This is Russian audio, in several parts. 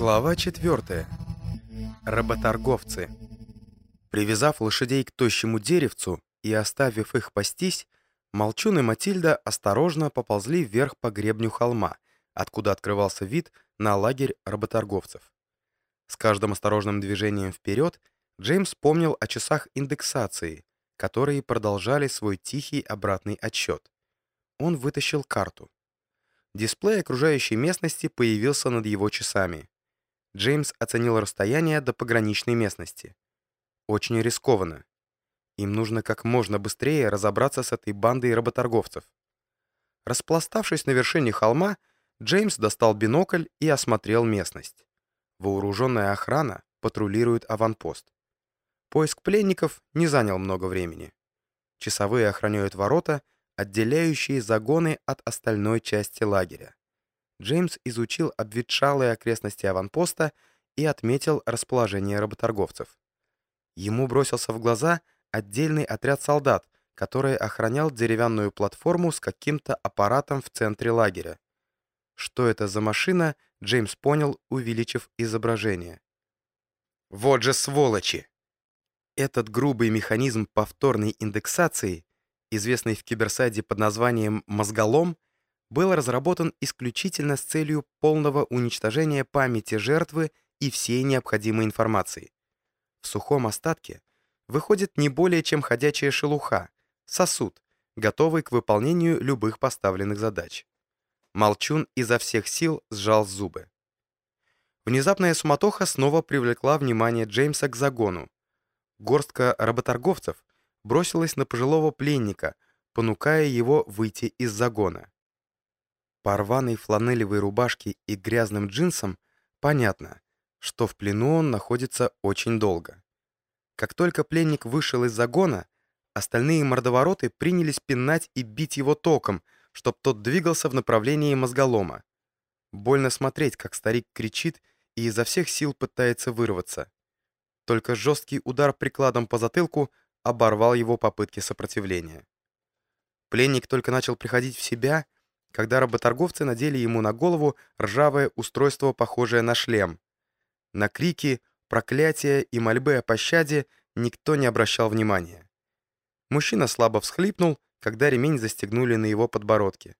Глава 4. Работорговцы. Привязав лошадей к тощему деревцу и оставив их пастись, Молчун и Матильда осторожно поползли вверх по гребню холма, откуда открывался вид на лагерь работорговцев. С каждым осторожным движением вперед Джеймс помнил о часах индексации, которые продолжали свой тихий обратный отсчет. Он вытащил карту. Дисплей окружающей местности появился над его часами. Джеймс оценил расстояние до пограничной местности. Очень рискованно. Им нужно как можно быстрее разобраться с этой бандой работорговцев. Распластавшись на вершине холма, Джеймс достал бинокль и осмотрел местность. Вооруженная охрана патрулирует аванпост. Поиск пленников не занял много времени. Часовые охраняют ворота, отделяющие загоны от остальной части лагеря. Джеймс изучил обветшалые окрестности аванпоста и отметил расположение работорговцев. Ему бросился в глаза отдельный отряд солдат, который охранял деревянную платформу с каким-то аппаратом в центре лагеря. Что это за машина, Джеймс понял, увеличив изображение. «Вот же сволочи!» Этот грубый механизм повторной индексации, известный в киберсайде под названием «мозголом», был разработан исключительно с целью полного уничтожения памяти жертвы и всей необходимой информации. В сухом остатке выходит не более чем ходячая шелуха, сосуд, готовый к выполнению любых поставленных задач. Молчун изо всех сил сжал зубы. Внезапная суматоха снова привлекла внимание Джеймса к загону. Горстка работорговцев бросилась на пожилого пленника, понукая его выйти из загона. По рваной фланелевой рубашке и грязным джинсам понятно, что в плену он находится очень долго. Как только пленник вышел из загона, остальные мордовороты принялись пинать и бить его током, чтоб тот двигался в направлении мозголома. Больно смотреть, как старик кричит и изо всех сил пытается вырваться. Только жесткий удар прикладом по затылку оборвал его попытки сопротивления. Пленник только начал приходить в себя — когда работорговцы надели ему на голову ржавое устройство, похожее на шлем. На крики, проклятия и мольбы о пощаде никто не обращал внимания. Мужчина слабо всхлипнул, когда ремень застегнули на его подбородке.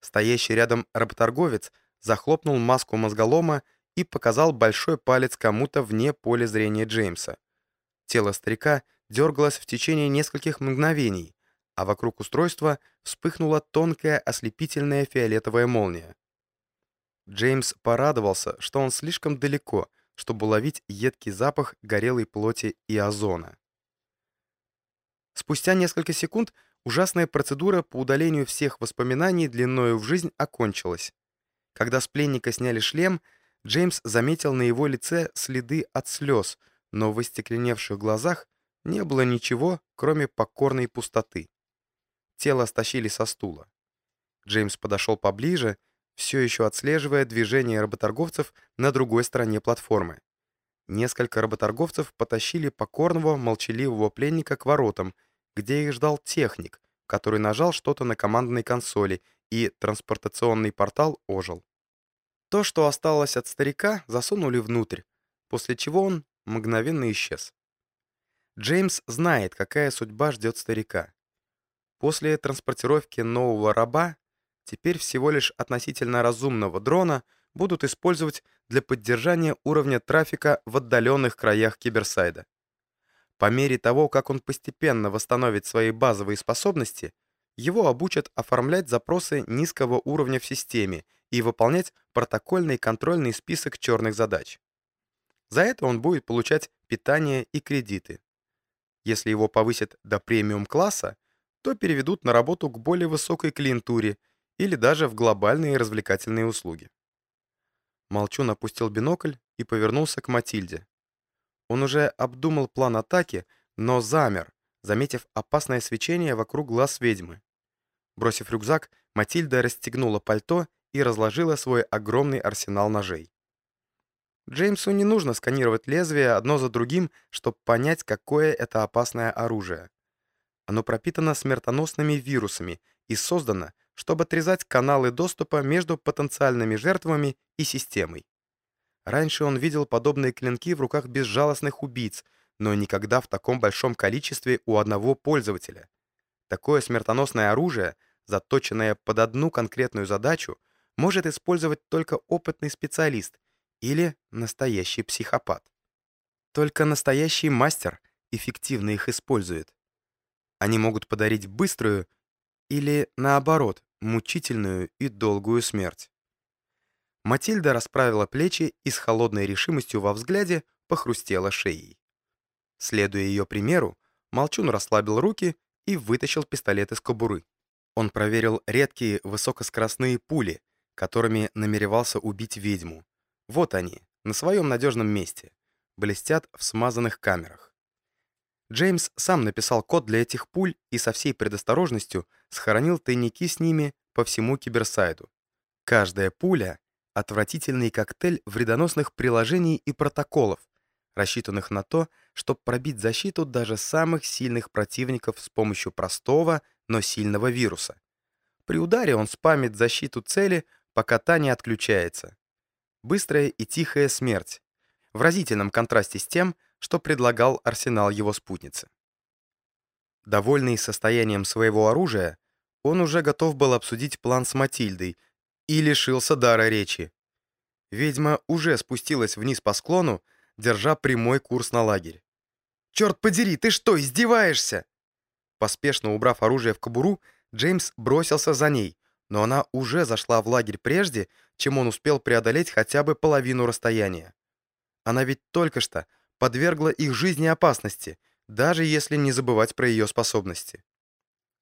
Стоящий рядом работорговец захлопнул маску мозголома и показал большой палец кому-то вне поля зрения Джеймса. Тело старика дергалось в течение нескольких мгновений, а вокруг устройства вспыхнула тонкая ослепительная фиолетовая молния. Джеймс порадовался, что он слишком далеко, чтобы уловить едкий запах горелой плоти и озона. Спустя несколько секунд ужасная процедура по удалению всех воспоминаний длиною в жизнь окончилась. Когда с пленника сняли шлем, Джеймс заметил на его лице следы от слез, но в остекленевших глазах не было ничего, кроме покорной пустоты. Тело стащили со стула. Джеймс подошел поближе, все еще отслеживая движение работорговцев на другой стороне платформы. Несколько работорговцев потащили покорного, молчаливого пленника к воротам, где их ждал техник, который нажал что-то на командной консоли, и транспортационный портал ожил. То, что осталось от старика, засунули внутрь, после чего он мгновенно исчез. Джеймс знает, какая судьба ждет старика. После транспортировки нового раба теперь всего лишь относительно разумного дрона будут использовать для поддержания уровня трафика в отдаленных краях киберсайда. По мере того, как он постепенно восстановит свои базовые способности, его обучат оформлять запросы низкого уровня в системе и выполнять протокольный контрольный список черных задач. За это он будет получать питание и кредиты. Если его повысят до премиум-класса, то переведут на работу к более высокой клиентуре или даже в глобальные развлекательные услуги. Молчун опустил бинокль и повернулся к Матильде. Он уже обдумал план атаки, но замер, заметив опасное свечение вокруг глаз ведьмы. Бросив рюкзак, Матильда расстегнула пальто и разложила свой огромный арсенал ножей. Джеймсу не нужно сканировать лезвия одно за другим, чтобы понять, какое это опасное оружие. Оно пропитано смертоносными вирусами и создано, чтобы отрезать каналы доступа между потенциальными жертвами и системой. Раньше он видел подобные клинки в руках безжалостных убийц, но никогда в таком большом количестве у одного пользователя. Такое смертоносное оружие, заточенное под одну конкретную задачу, может использовать только опытный специалист или настоящий психопат. Только настоящий мастер эффективно их использует. Они могут подарить быструю или, наоборот, мучительную и долгую смерть. Матильда расправила плечи и с холодной решимостью во взгляде похрустела шеей. Следуя ее примеру, Молчун расслабил руки и вытащил пистолет из кобуры. Он проверил редкие высокоскоростные пули, которыми намеревался убить ведьму. Вот они, на своем надежном месте, блестят в смазанных камерах. Джеймс сам написал код для этих пуль и со всей предосторожностью сохранил тайники с ними по всему киберсайду. Каждая пуля — отвратительный коктейль вредоносных приложений и протоколов, рассчитанных на то, чтобы пробить защиту даже самых сильных противников с помощью простого, но сильного вируса. При ударе он спамит защиту цели, пока та не отключается. Быстрая и тихая смерть. В разительном контрасте с тем, что предлагал арсенал его спутницы. Довольный состоянием своего оружия, он уже готов был обсудить план с Матильдой и лишился дара речи. Ведьма уже спустилась вниз по склону, держа прямой курс на лагерь. «Черт подери, ты что, издеваешься?» Поспешно убрав оружие в кобуру, Джеймс бросился за ней, но она уже зашла в лагерь прежде, чем он успел преодолеть хотя бы половину расстояния. Она ведь только что подвергла их жизни опасности, даже если не забывать про ее способности.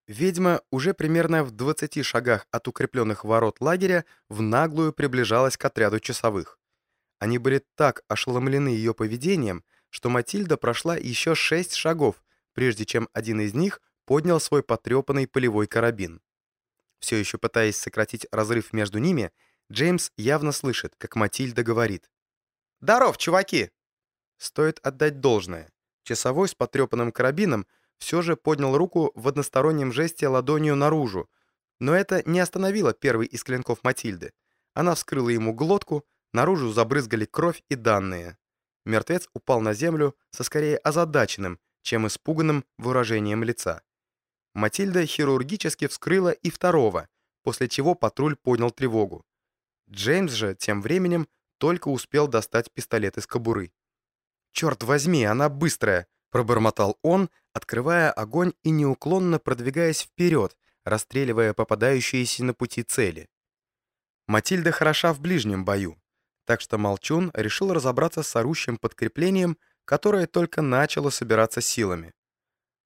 Ведьма уже примерно в 20 шагах от укрепленных ворот лагеря в наглую приближалась к отряду часовых. Они были так ошеломлены ее поведением, что Матильда прошла еще шесть шагов, прежде чем один из них поднял свой потрепанный полевой карабин. Все еще пытаясь сократить разрыв между ними, Джеймс явно слышит, как Матильда говорит. «Здоров, чуваки!» Стоит отдать должное. Часовой с потрепанным карабином все же поднял руку в одностороннем жесте ладонью наружу, но это не остановило первый из клинков Матильды. Она вскрыла ему глотку, наружу забрызгали кровь и данные. Мертвец упал на землю со скорее озадаченным, чем испуганным выражением лица. Матильда хирургически вскрыла и второго, после чего патруль поднял тревогу. Джеймс же тем временем только успел достать пистолет из кобуры. «Черт возьми, она быстрая!» — пробормотал он, открывая огонь и неуклонно продвигаясь вперед, расстреливая попадающиеся на пути цели. Матильда хороша в ближнем бою, так что Молчун решил разобраться с орущим подкреплением, которое только начало собираться силами.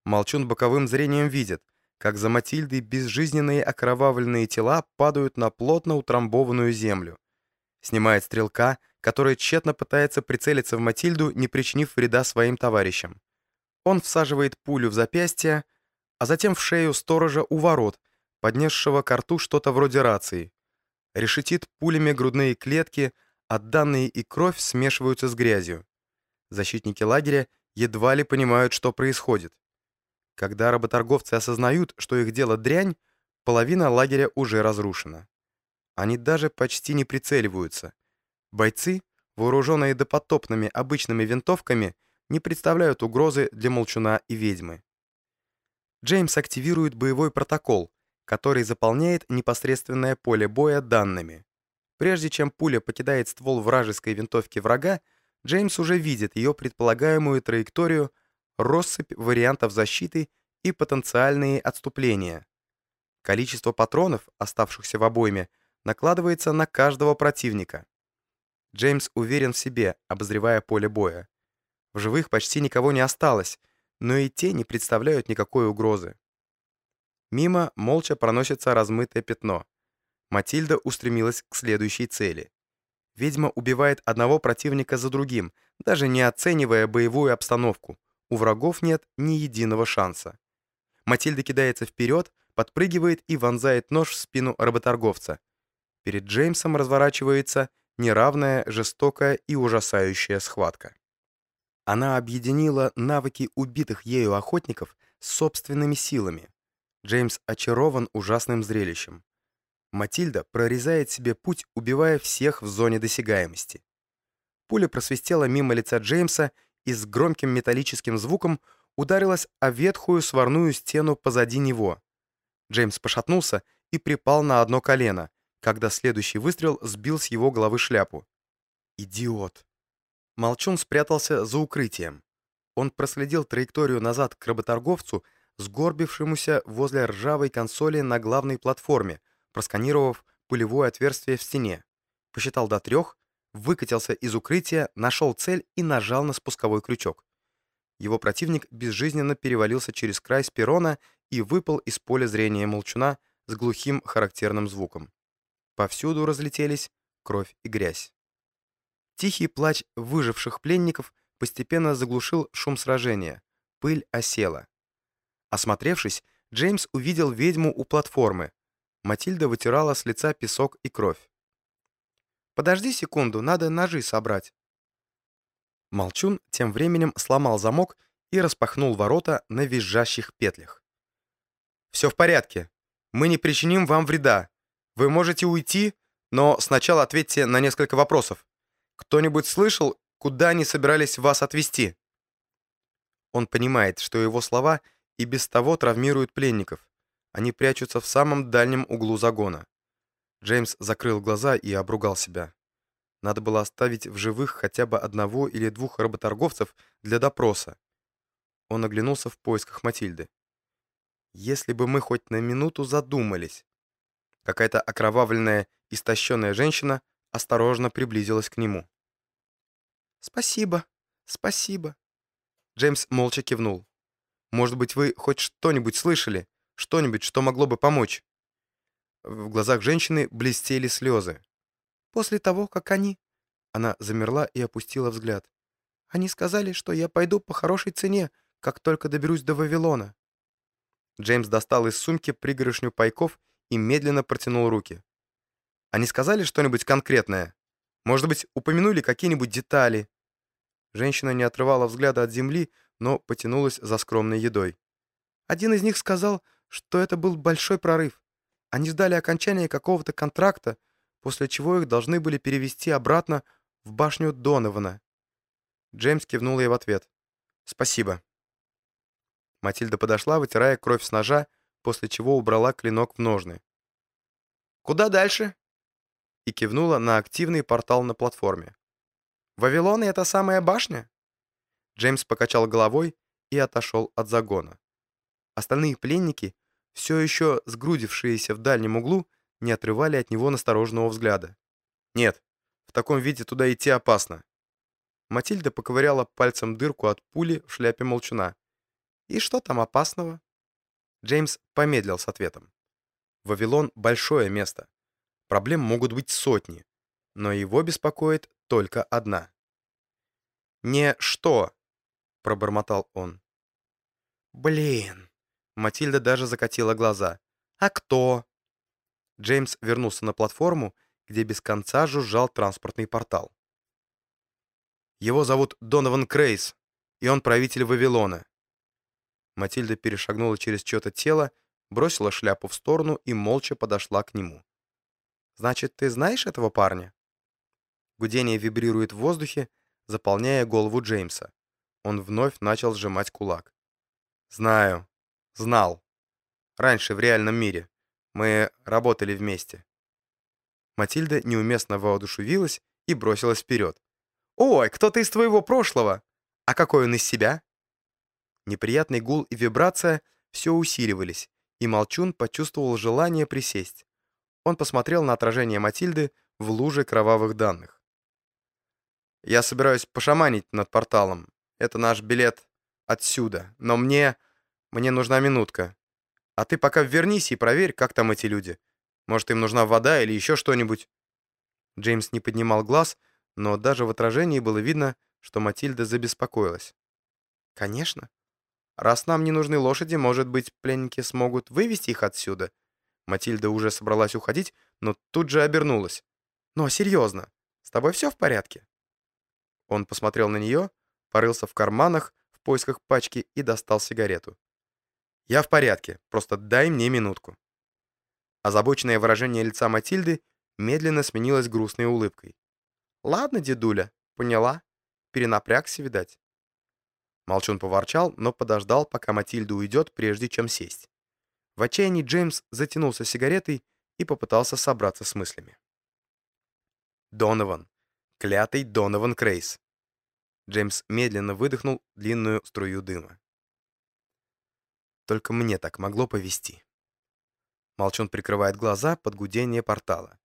Молчун боковым зрением видит, как за Матильдой безжизненные окровавленные тела падают на плотно утрамбованную землю. Снимает стрелка, который тщетно пытается прицелиться в Матильду, не причинив вреда своим товарищам. Он всаживает пулю в запястье, а затем в шею сторожа у ворот, поднесшего к рту что-то вроде рации. Решетит пулями грудные клетки, а и кровь смешиваются с грязью. Защитники лагеря едва ли понимают, что происходит. Когда работорговцы осознают, что их дело дрянь, половина лагеря уже разрушена. Они даже почти не прицеливаются. Бойцы, вооруженные допотопными обычными винтовками, не представляют угрозы для молчуна и ведьмы. Джеймс активирует боевой протокол, который заполняет непосредственное поле боя данными. Прежде чем пуля покидает ствол вражеской винтовки врага, Джеймс уже видит ее предполагаемую траекторию россыпь вариантов защиты и потенциальные отступления. Количество патронов, оставшихся в обойме, накладывается на каждого противника. Джеймс уверен в себе, обозревая поле боя. В живых почти никого не осталось, но и те не представляют никакой угрозы. Мимо молча проносится размытое пятно. Матильда устремилась к следующей цели. Ведьма убивает одного противника за другим, даже не оценивая боевую обстановку. У врагов нет ни единого шанса. Матильда кидается вперед, подпрыгивает и вонзает нож в спину работорговца. Перед Джеймсом разворачивается неравная, жестокая и ужасающая схватка. Она объединила навыки убитых ею охотников с собственными силами. Джеймс очарован ужасным зрелищем. Матильда прорезает себе путь, убивая всех в зоне досягаемости. Пуля просвистела мимо лица Джеймса и с громким металлическим звуком ударилась о ветхую сварную стену позади него. Джеймс пошатнулся и припал на одно колено, когда следующий выстрел сбил с его головы шляпу. «Идиот!» Молчун спрятался за укрытием. Он проследил траекторию назад к работорговцу, сгорбившемуся возле ржавой консоли на главной платформе, просканировав пулевое отверстие в стене. Посчитал до трех, выкатился из укрытия, нашел цель и нажал на спусковой крючок. Его противник безжизненно перевалился через край с перрона и выпал из поля зрения молчуна с глухим характерным звуком. Повсюду разлетелись кровь и грязь. Тихий плач выживших пленников постепенно заглушил шум сражения. Пыль осела. Осмотревшись, Джеймс увидел ведьму у платформы. Матильда вытирала с лица песок и кровь. «Подожди секунду, надо ножи собрать». Молчун тем временем сломал замок и распахнул ворота на визжащих петлях. «Все в порядке. Мы не причиним вам вреда. Вы можете уйти, но сначала ответьте на несколько вопросов. Кто-нибудь слышал, куда они собирались вас отвезти?» Он понимает, что его слова и без того травмируют пленников. Они прячутся в самом дальнем углу загона. Джеймс закрыл глаза и обругал себя. Надо было оставить в живых хотя бы одного или двух работорговцев для допроса. Он оглянулся в поисках Матильды. Если бы мы хоть на минуту задумались. Какая-то окровавленная, истощенная женщина осторожно приблизилась к нему. «Спасибо, спасибо». Джеймс молча кивнул. «Может быть, вы хоть что-нибудь слышали? Что-нибудь, что могло бы помочь?» В глазах женщины блестели слезы. «После того, как они...» Она замерла и опустила взгляд. «Они сказали, что я пойду по хорошей цене, как только доберусь до Вавилона». Джеймс достал из сумки пригоршню пайков и медленно протянул руки. «Они сказали что-нибудь конкретное? Может быть, упомянули какие-нибудь детали?» Женщина не отрывала взгляда от земли, но потянулась за скромной едой. Один из них сказал, что это был большой прорыв. Они ждали окончания какого-то контракта, после чего их должны были перевести обратно в башню Донована. Джеймс кивнул ей в ответ. «Спасибо». Матильда подошла, вытирая кровь с ножа, после чего убрала клинок в ножны. «Куда дальше?» и кивнула на активный портал на платформе. «Вавилон — это самая башня?» Джеймс покачал головой и отошел от загона. Остальные пленники все еще сгрудившиеся в дальнем углу, не отрывали от него настороженного взгляда. «Нет, в таком виде туда идти опасно». Матильда поковыряла пальцем дырку от пули в шляпе молчуна. «И что там опасного?» Джеймс помедлил с ответом. «Вавилон — большое место. Проблем могут быть сотни, но его беспокоит только одна». «Не что?» — пробормотал он. «Блин!» Матильда даже закатила глаза. «А кто?» Джеймс вернулся на платформу, где без конца жужжал транспортный портал. «Его зовут Донован Крейс, и он правитель Вавилона». Матильда перешагнула через чье-то тело, бросила шляпу в сторону и молча подошла к нему. «Значит, ты знаешь этого парня?» Гудение вибрирует в воздухе, заполняя голову Джеймса. Он вновь начал сжимать кулак. «Знаю», Знал. Раньше, в реальном мире. Мы работали вместе. Матильда неуместно воодушевилась и бросилась вперед. «Ой, кто-то из твоего прошлого! А какой он из себя?» Неприятный гул и вибрация все усиливались, и Молчун почувствовал желание присесть. Он посмотрел на отражение Матильды в луже кровавых данных. «Я собираюсь пошаманить над порталом. Это наш билет отсюда. Но мне...» Мне нужна минутка. А ты пока вернись и проверь, как там эти люди. Может, им нужна вода или еще что-нибудь?» Джеймс не поднимал глаз, но даже в отражении было видно, что Матильда забеспокоилась. «Конечно. Раз нам не нужны лошади, может быть, пленники смогут вывести их отсюда?» Матильда уже собралась уходить, но тут же обернулась. «Ну, а серьезно, с тобой все в порядке?» Он посмотрел на нее, порылся в карманах в поисках пачки и достал сигарету. «Я в порядке, просто дай мне минутку». Озабоченное выражение лица Матильды медленно сменилось грустной улыбкой. «Ладно, дедуля, поняла. Перенапрягся, видать». Молчун поворчал, но подождал, пока Матильда уйдет, прежде чем сесть. В отчаянии Джеймс затянулся сигаретой и попытался собраться с мыслями. Донован. Клятый Донован Крейс. Джеймс медленно выдохнул длинную струю дыма. Только мне так могло повести. Молчун прикрывает глаза под гудение портала.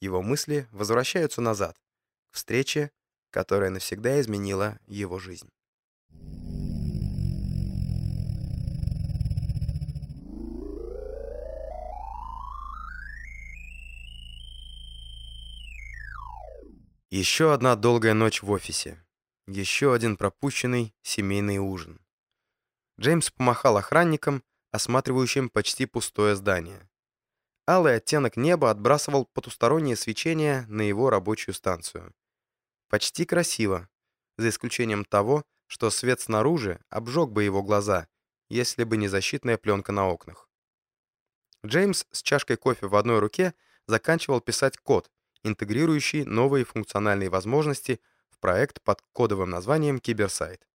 Его мысли возвращаются назад, к встрече, которая навсегда изменила его жизнь. Еще одна долгая ночь в офисе. Еще один пропущенный семейный ужин. Джеймс помахал охранникам, осматривающим почти пустое здание. Алый оттенок неба отбрасывал потустороннее свечение на его рабочую станцию. Почти красиво, за исключением того, что свет снаружи обжег бы его глаза, если бы не защитная пленка на окнах. Джеймс с чашкой кофе в одной руке заканчивал писать код, интегрирующий новые функциональные возможности в проект под кодовым названием «Киберсайт».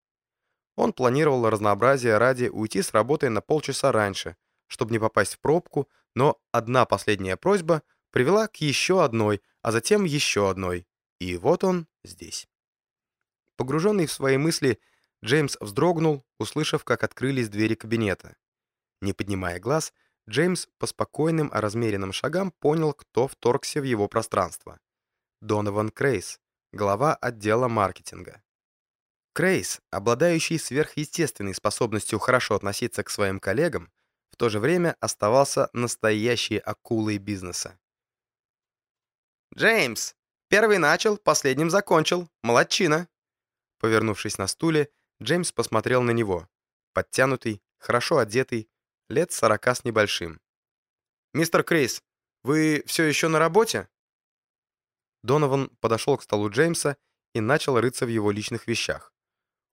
Он планировал разнообразие ради уйти с работы на полчаса раньше, чтобы не попасть в пробку, но одна последняя просьба привела к еще одной, а затем еще одной. И вот он здесь. Погруженный в свои мысли, Джеймс вздрогнул, услышав, как открылись двери кабинета. Не поднимая глаз, Джеймс по спокойным, а размеренным шагам понял, кто вторгся в его пространство. Донован Крейс, глава отдела маркетинга. Крейс, обладающий сверхъестественной способностью хорошо относиться к своим коллегам, в то же время оставался настоящей акулой бизнеса. «Джеймс, первый начал, последним закончил. Молодчина!» Повернувшись на стуле, Джеймс посмотрел на него. Подтянутый, хорошо одетый, лет сорока с небольшим. «Мистер Крейс, вы все еще на работе?» Донован подошел к столу Джеймса и начал рыться в его личных вещах.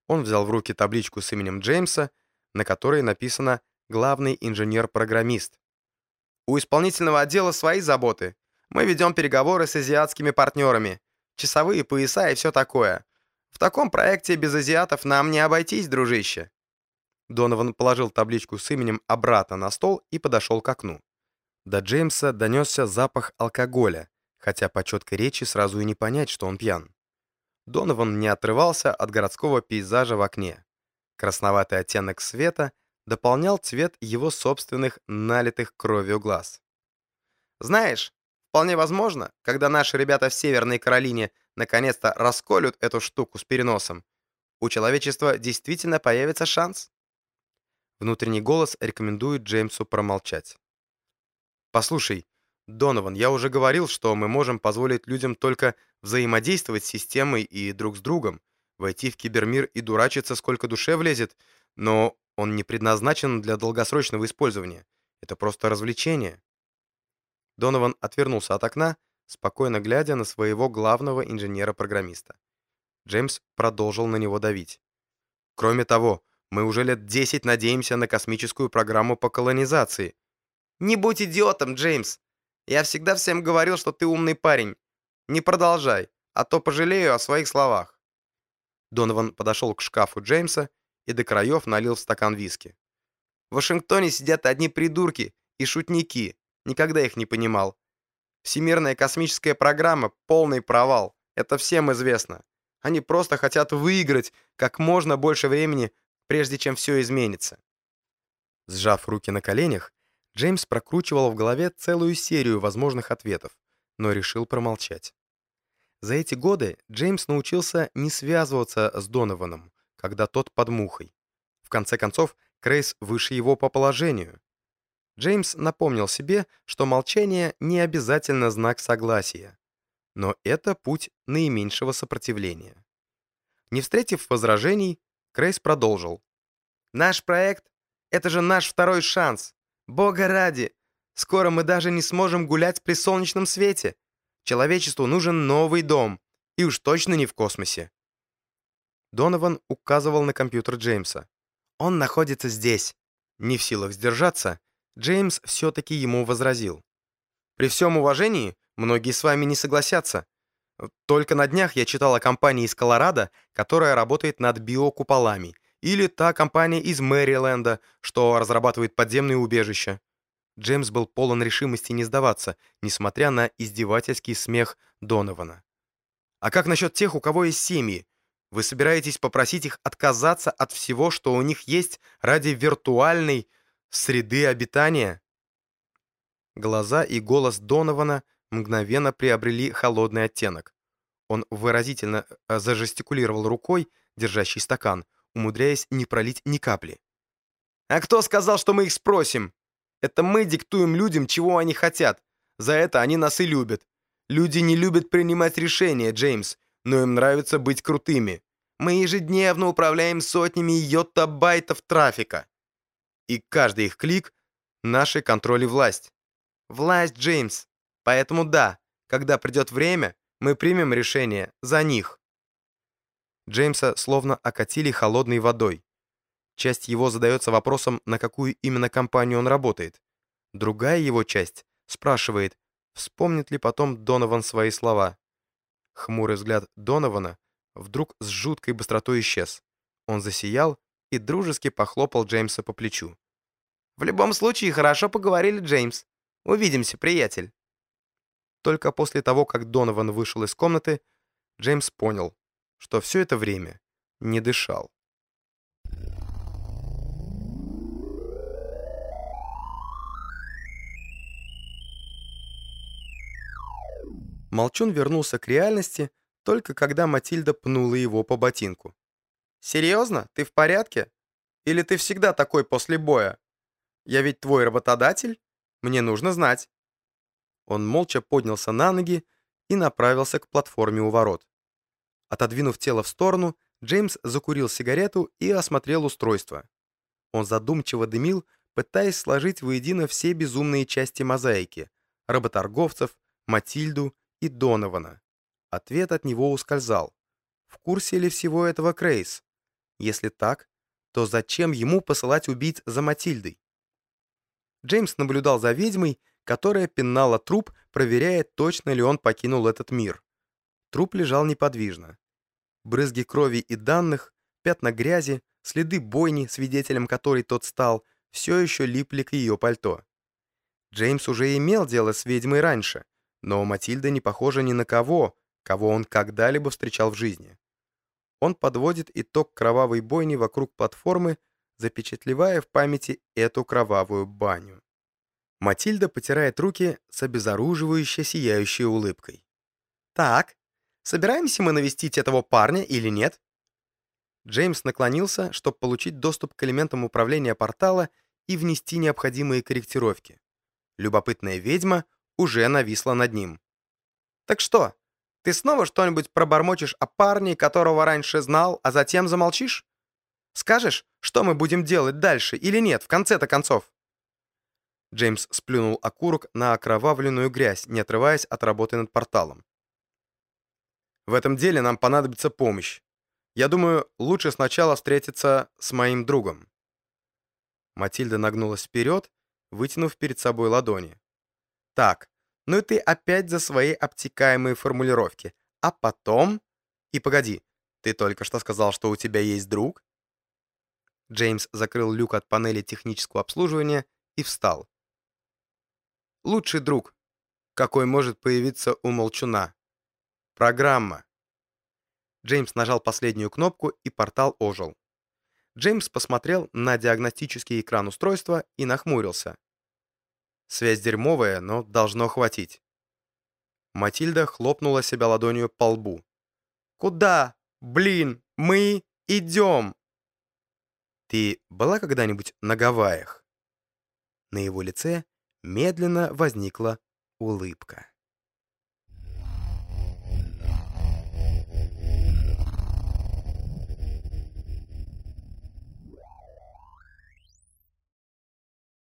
Он взял в руки табличку с именем Джеймса, на которой написано «Главный инженер-программист». «У исполнительного отдела свои заботы. Мы ведем переговоры с азиатскими партнерами, часовые пояса и все такое. В таком проекте без азиатов нам не обойтись, дружище». Донован положил табличку с именем обратно на стол и подошел к окну. До Джеймса донесся запах алкоголя, хотя по четкой речи сразу и не понять, что он пьян. Донован не отрывался от городского пейзажа в окне. Красноватый оттенок света дополнял цвет его собственных налитых кровью глаз. «Знаешь, вполне возможно, когда наши ребята в Северной Каролине наконец-то расколют эту штуку с переносом, у человечества действительно появится шанс». Внутренний голос рекомендует Джеймсу промолчать. «Послушай, Донован, я уже говорил, что мы можем позволить людям только взаимодействовать с системой и друг с другом, войти в кибермир и дурачиться сколько душе влезет, но он не предназначен для долгосрочного использования. Это просто развлечение». Донован отвернулся от окна, спокойно глядя на своего главного инженера-программиста. Джеймс продолжил на него давить. «Кроме того, мы уже лет 10 надеемся на космическую программу по колонизации. Не будь идиотом, Джеймс. Я всегда всем говорил, что ты умный парень. Не продолжай, а то пожалею о своих словах. Донован подошел к шкафу Джеймса и до краев налил в стакан виски. В Вашингтоне сидят одни придурки и шутники. Никогда их не понимал. Всемирная космическая программа — полный провал. Это всем известно. Они просто хотят выиграть как можно больше времени прежде чем все изменится. Сжав руки на коленях, Джеймс прокручивал в голове целую серию возможных ответов, но решил промолчать. За эти годы Джеймс научился не связываться с Донованом, когда тот под мухой. В конце концов, Крейс выше его по положению. Джеймс напомнил себе, что молчание не обязательно знак согласия, но это путь наименьшего сопротивления. Не встретив возражений, Крейс продолжил. «Наш проект — это же наш второй шанс. Бога ради! Скоро мы даже не сможем гулять при солнечном свете. Человечеству нужен новый дом. И уж точно не в космосе». Донован указывал на компьютер Джеймса. «Он находится здесь». Не в силах сдержаться, Джеймс все-таки ему возразил. «При всем уважении, многие с вами не согласятся. Только на днях я читал о компании из Колорадо, которая работает над биокуполами, или та компания из Мэриленда, что разрабатывает подземные убежища. Джеймс был полон решимости не сдаваться, несмотря на издевательский смех Донована. «А как насчет тех, у кого есть семьи? Вы собираетесь попросить их отказаться от всего, что у них есть ради виртуальной среды обитания?» Глаза и голос Донована мгновенно приобрели холодный оттенок. Он выразительно э, зажестикулировал рукой, держащий стакан, умудряясь не пролить ни капли. «А кто сказал, что мы их спросим? Это мы диктуем людям, чего они хотят. За это они нас и любят. Люди не любят принимать решения, Джеймс, но им нравится быть крутыми. Мы ежедневно управляем сотнями йоттабайтов трафика. И каждый их клик — наши контроль и власть. Власть, Джеймс. Поэтому да, когда придет время, мы примем решение за них. Джеймса словно окатили холодной водой. Часть его задается вопросом, на какую именно компанию он работает. Другая его часть спрашивает, вспомнит ли потом Донован свои слова. Хмурый взгляд Донована вдруг с жуткой быстротой исчез. Он засиял и дружески похлопал Джеймса по плечу. «В любом случае, хорошо поговорили, Джеймс. Увидимся, приятель». Только после того, как Донован вышел из комнаты, Джеймс понял, что все это время не дышал. Молчун вернулся к реальности только когда Матильда пнула его по ботинку. «Серьезно? Ты в порядке? Или ты всегда такой после боя? Я ведь твой работодатель? Мне нужно знать». Он молча поднялся на ноги и направился к платформе у ворот. Отодвинув тело в сторону, Джеймс закурил сигарету и осмотрел устройство. Он задумчиво дымил, пытаясь сложить воедино все безумные части мозаики — работорговцев, Матильду и Донована. Ответ от него ускользал. В курсе ли всего этого Крейс? Если так, то зачем ему посылать убийц за Матильдой? Джеймс наблюдал за ведьмой, которая пинала труп, проверяя, точно ли он покинул этот мир. Труп лежал неподвижно. Брызги крови и данных, пятна грязи, следы бойни, свидетелем которой тот стал, все еще липли к ее пальто. Джеймс уже имел дело с ведьмой раньше, но Матильда не похожа ни на кого, кого он когда-либо встречал в жизни. Он подводит итог кровавой бойни вокруг платформы, запечатлевая в памяти эту кровавую баню. Матильда потирает руки с обезоруживающей сияющей улыбкой. «Так, собираемся мы навестить этого парня или нет?» Джеймс наклонился, чтобы получить доступ к элементам управления портала и внести необходимые корректировки. Любопытная ведьма уже нависла над ним. «Так что, ты снова что-нибудь пробормочешь о парне, которого раньше знал, а затем замолчишь? Скажешь, что мы будем делать дальше или нет, в конце-то концов?» Джеймс сплюнул окурок на окровавленную грязь, не отрываясь от работы над порталом. «В этом деле нам понадобится помощь. Я думаю, лучше сначала встретиться с моим другом». Матильда нагнулась вперед, вытянув перед собой ладони. «Так, ну и ты опять за свои обтекаемые формулировки. А потом... И погоди, ты только что сказал, что у тебя есть друг?» Джеймс закрыл люк от панели технического обслуживания и встал лучший друг, какой может появиться у молчуна. Программа. Джеймс нажал последнюю кнопку, и портал ожил. Джеймс посмотрел на диагностический экран устройства и нахмурился. Связь дерьмовая, но должно хватить. Матильда хлопнула себя ладонью по лбу. «Куда, блин, мы идем?» «Ты была когда-нибудь на Гавайях?» На его лице медленно возникла улыбка.